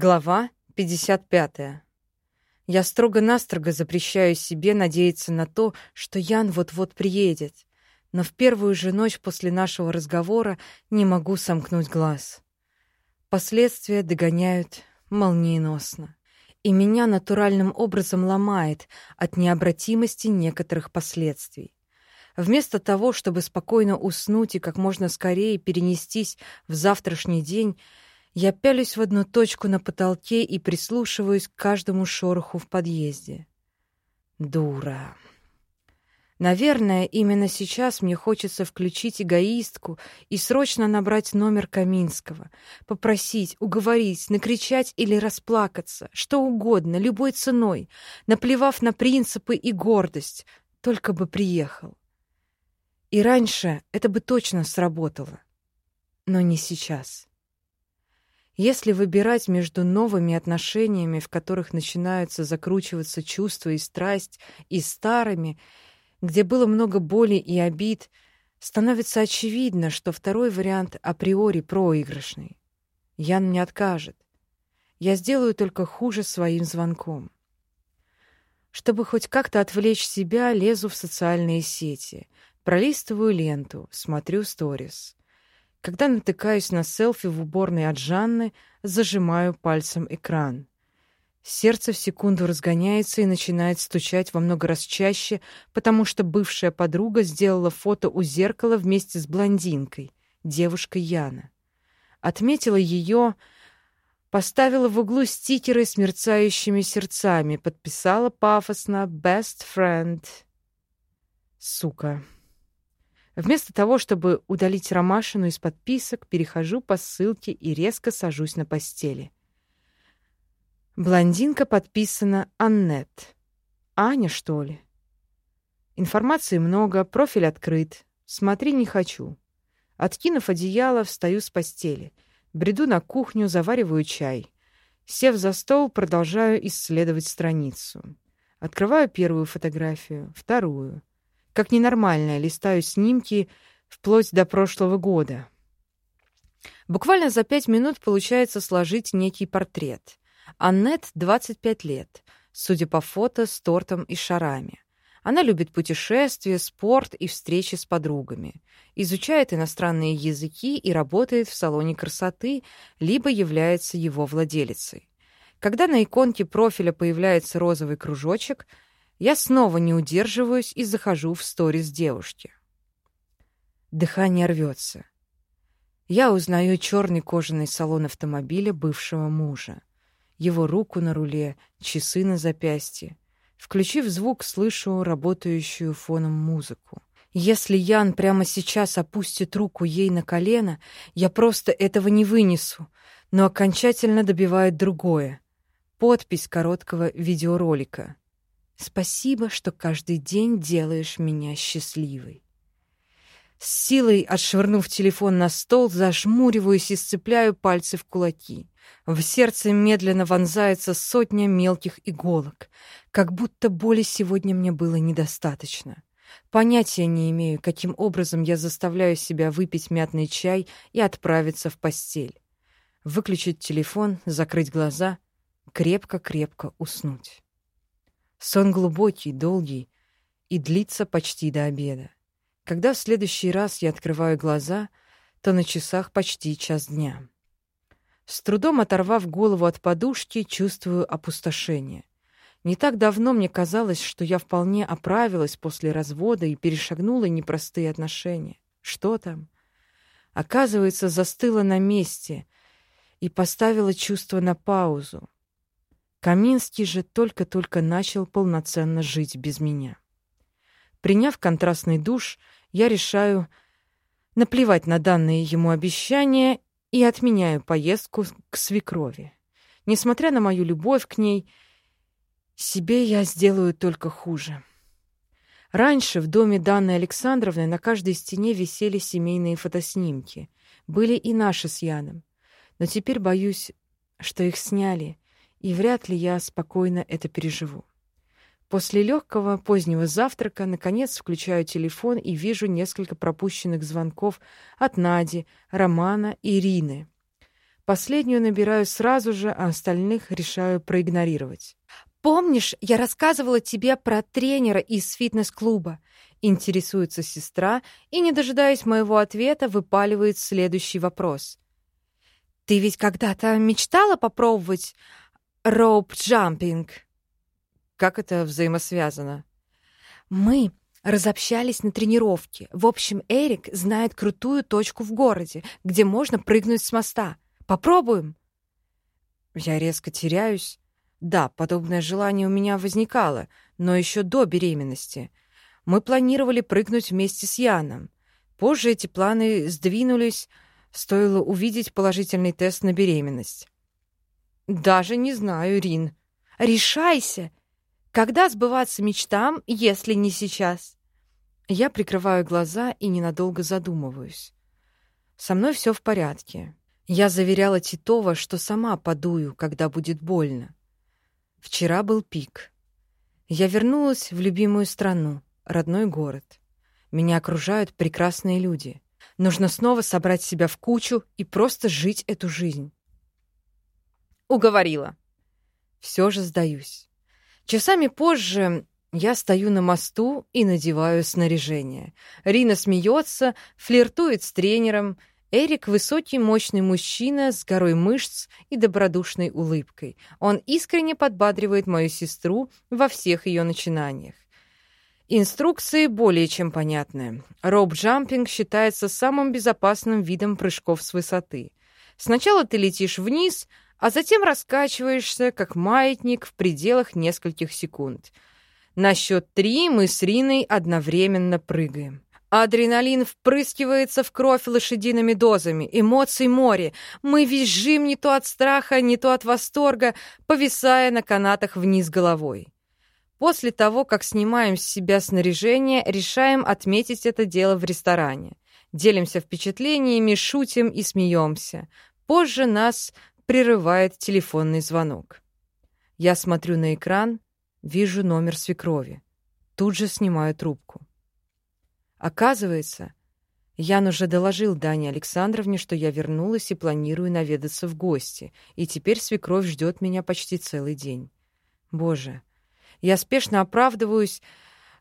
Глава 55. Я строго-настрого запрещаю себе надеяться на то, что Ян вот-вот приедет, но в первую же ночь после нашего разговора не могу сомкнуть глаз. Последствия догоняют молниеносно, и меня натуральным образом ломает от необратимости некоторых последствий. Вместо того, чтобы спокойно уснуть и как можно скорее перенестись в завтрашний день, я пялюсь в одну точку на потолке и прислушиваюсь к каждому шороху в подъезде. Дура. Наверное, именно сейчас мне хочется включить эгоистку и срочно набрать номер Каминского, попросить, уговорить, накричать или расплакаться, что угодно, любой ценой, наплевав на принципы и гордость, только бы приехал. И раньше это бы точно сработало. Но не сейчас. Если выбирать между новыми отношениями, в которых начинаются закручиваться чувства и страсть, и старыми, где было много боли и обид, становится очевидно, что второй вариант априори проигрышный. Ян не откажет. Я сделаю только хуже своим звонком. Чтобы хоть как-то отвлечь себя, лезу в социальные сети, Пролистываю ленту, смотрю сторис. Когда натыкаюсь на селфи в уборной от Жанны, зажимаю пальцем экран. Сердце в секунду разгоняется и начинает стучать во много раз чаще, потому что бывшая подруга сделала фото у зеркала вместе с блондинкой, девушкой Яна. Отметила ее, поставила в углу стикеры с мерцающими сердцами, подписала пафосно «Best friend». Сука. Вместо того, чтобы удалить Ромашину из подписок, перехожу по ссылке и резко сажусь на постели. Блондинка подписана Аннет. Аня, что ли? Информации много, профиль открыт. Смотри не хочу. Откинув одеяло, встаю с постели. Бреду на кухню, завариваю чай. Сев за стол, продолжаю исследовать страницу. Открываю первую фотографию, вторую как ненормальная, листаю снимки вплоть до прошлого года. Буквально за пять минут получается сложить некий портрет. Аннет 25 лет, судя по фото, с тортом и шарами. Она любит путешествия, спорт и встречи с подругами. Изучает иностранные языки и работает в салоне красоты, либо является его владелицей. Когда на иконке профиля появляется розовый кружочек — я снова не удерживаюсь и захожу в сторис девушки. Дыхание рвется. Я узнаю черный кожаный салон автомобиля бывшего мужа. Его руку на руле, часы на запястье. Включив звук, слышу работающую фоном музыку. Если Ян прямо сейчас опустит руку ей на колено, я просто этого не вынесу, но окончательно добивает другое. Подпись короткого видеоролика. Спасибо, что каждый день делаешь меня счастливой. С силой отшвырнув телефон на стол, зажмуриваюсь и сцепляю пальцы в кулаки. В сердце медленно вонзается сотня мелких иголок, как будто боли сегодня мне было недостаточно. Понятия не имею, каким образом я заставляю себя выпить мятный чай и отправиться в постель. Выключить телефон, закрыть глаза, крепко-крепко уснуть. Сон глубокий, долгий и длится почти до обеда. Когда в следующий раз я открываю глаза, то на часах почти час дня. С трудом оторвав голову от подушки, чувствую опустошение. Не так давно мне казалось, что я вполне оправилась после развода и перешагнула непростые отношения. Что там? Оказывается, застыла на месте и поставила чувство на паузу. Каминский же только-только начал полноценно жить без меня. Приняв контрастный душ, я решаю наплевать на данные ему обещания и отменяю поездку к свекрови. Несмотря на мою любовь к ней, себе я сделаю только хуже. Раньше в доме Данны Александровны на каждой стене висели семейные фотоснимки. Были и наши с Яном. Но теперь боюсь, что их сняли — и вряд ли я спокойно это переживу. После легкого позднего завтрака наконец включаю телефон и вижу несколько пропущенных звонков от Нади, Романа и Ирины. Последнюю набираю сразу же, а остальных решаю проигнорировать. «Помнишь, я рассказывала тебе про тренера из фитнес-клуба?» Интересуется сестра и, не дожидаясь моего ответа, выпаливает следующий вопрос. «Ты ведь когда-то мечтала попробовать роуп-джампинг?» Как это взаимосвязано? «Мы разобщались на тренировке. В общем, Эрик знает крутую точку в городе, где можно прыгнуть с моста. Попробуем?» Я резко теряюсь. Да, подобное желание у меня возникало, но еще до беременности. Мы планировали прыгнуть вместе с Яном. Позже эти планы сдвинулись, стоило увидеть положительный тест на беременность. Даже не знаю, Рин. Решайся. Когда сбываться мечтам, если не сейчас? Я прикрываю глаза и ненадолго задумываюсь. Со мной все в порядке. Я заверяла Титова, что сама подую, когда будет больно. Вчера был пик. Я вернулась в любимую страну, родной город. Меня окружают прекрасные люди. Нужно снова собрать себя в кучу и просто жить эту жизнь. Уговорила. Все же сдаюсь. Часами позже я стою на мосту и надеваю снаряжение. Рина смеется, флиртует с тренером, Эрик — высокий, мощный мужчина с горой мышц и добродушной улыбкой. Он искренне подбадривает мою сестру во всех ее начинаниях. Инструкции более чем понятны. Роуп-джампинг считается самым безопасным видом прыжков с высоты. Сначала ты летишь вниз, а затем раскачиваешься, как маятник, в пределах нескольких секунд. На счет три мы с Риной одновременно прыгаем. Адреналин впрыскивается в кровь лошадиными дозами, эмоций море. Мы визжим не то от страха, не то от восторга, повисая на канатах вниз головой. После того, как снимаем с себя снаряжение, решаем отметить это дело в ресторане. Делимся впечатлениями, шутим и смеемся. Позже нас прерывает телефонный звонок. Я смотрю на экран, вижу номер свекрови. Тут же снимаю трубку. Оказывается, Ян уже доложил Дане Александровне, что я вернулась и планирую наведаться в гости, и теперь свекровь ждет меня почти целый день. Боже, я спешно оправдываюсь,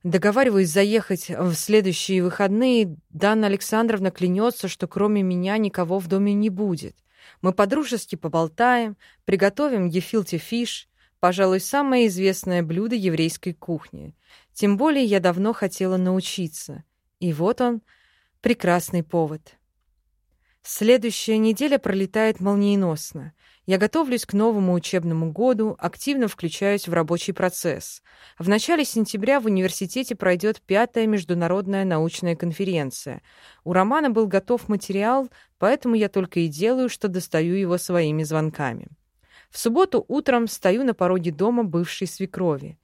договариваюсь заехать в следующие выходные. Дана Александровна клянется, что кроме меня никого в доме не будет. Мы подружески поболтаем, приготовим гефилте фиш, пожалуй, самое известное блюдо еврейской кухни. Тем более я давно хотела научиться — и вот он, прекрасный повод. Следующая неделя пролетает молниеносно. Я готовлюсь к новому учебному году, активно включаюсь в рабочий процесс. В начале сентября в университете пройдет пятая международная научная конференция. У Романа был готов материал, поэтому я только и делаю, что достаю его своими звонками. В субботу утром стою на пороге дома бывшей свекрови.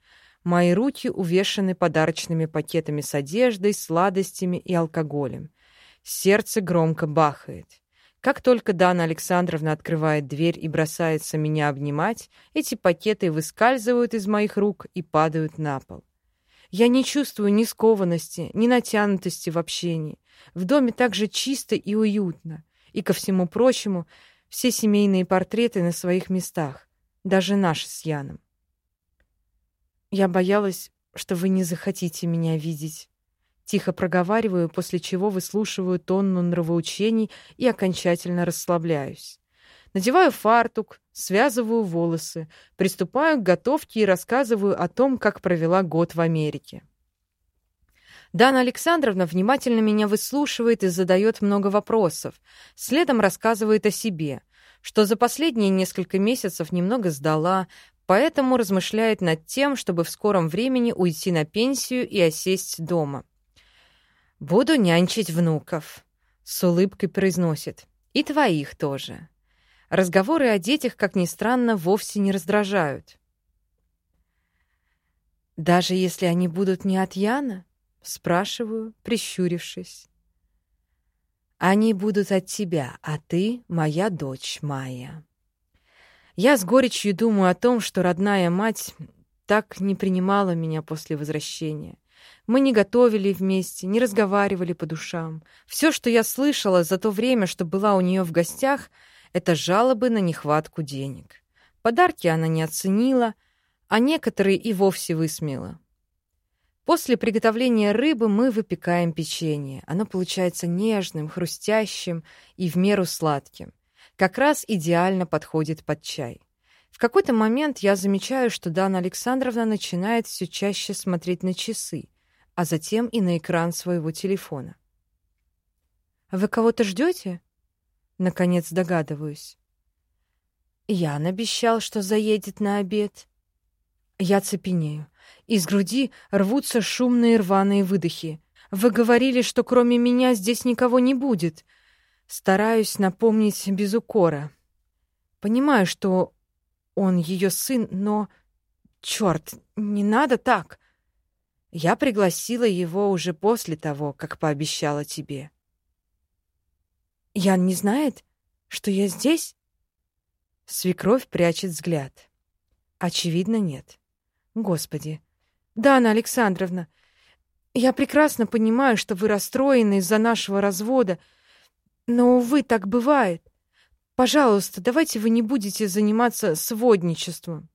Мои руки увешаны подарочными пакетами с одеждой, сладостями и алкоголем. Сердце громко бахает. Как только Дана Александровна открывает дверь и бросается меня обнимать, эти пакеты выскальзывают из моих рук и падают на пол. Я не чувствую ни скованности, ни натянутости в общении. В доме так же чисто и уютно. И, ко всему прочему, все семейные портреты на своих местах, даже наши с Яном. Я боялась, что вы не захотите меня видеть. Тихо проговариваю, после чего выслушиваю тонну нравоучений и окончательно расслабляюсь. Надеваю фартук, связываю волосы, приступаю к готовке и рассказываю о том, как провела год в Америке. Дана Александровна внимательно меня выслушивает и задает много вопросов. Следом рассказывает о себе, что за последние несколько месяцев немного сдала, поэтому размышляет над тем, чтобы в скором времени уйти на пенсию и осесть дома. «Буду нянчить внуков», — с улыбкой произносит. «И твоих тоже». Разговоры о детях, как ни странно, вовсе не раздражают. «Даже если они будут не от Яна?» — спрашиваю, прищурившись. «Они будут от тебя, а ты — моя дочь Майя». Я с горечью думаю о том, что родная мать так не принимала меня после возвращения. Мы не готовили вместе, не разговаривали по душам. Все, что я слышала за то время, что была у нее в гостях, это жалобы на нехватку денег. Подарки она не оценила, а некоторые и вовсе высмеяла. После приготовления рыбы мы выпекаем печенье. Оно получается нежным, хрустящим и в меру сладким. Как раз идеально подходит под чай. В какой-то момент я замечаю, что Дана Александровна начинает все чаще смотреть на часы, а затем и на экран своего телефона. «Вы кого-то ждете?» Наконец догадываюсь. Ян обещал, что заедет на обед. Я цепенею. Из груди рвутся шумные рваные выдохи. Вы говорили, что кроме меня здесь никого не будет. Стараюсь напомнить без укора. Понимаю, что он ее сын, но... Черт, не надо так. Я пригласила его уже после того, как пообещала тебе. Ян не знает, что я здесь? Свекровь прячет взгляд. Очевидно, нет. Господи. Да, Анна Александровна, я прекрасно понимаю, что вы расстроены из-за нашего развода, но, увы, так бывает. Пожалуйста, давайте вы не будете заниматься сводничеством.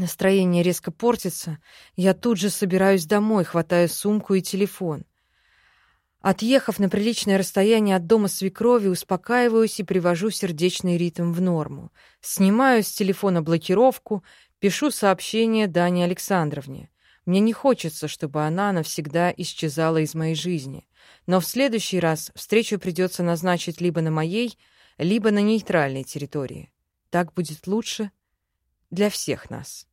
Настроение резко портится. Я тут же собираюсь домой, хватаю сумку и телефон. Отъехав на приличное расстояние от дома свекрови, успокаиваюсь и привожу сердечный ритм в норму. Снимаю с телефона блокировку, пишу сообщение Дане Александровне. Мне не хочется, чтобы она навсегда исчезала из моей жизни. Но в следующий раз встречу придется назначить либо на моей, либо на нейтральной территории. Так будет лучше для всех нас.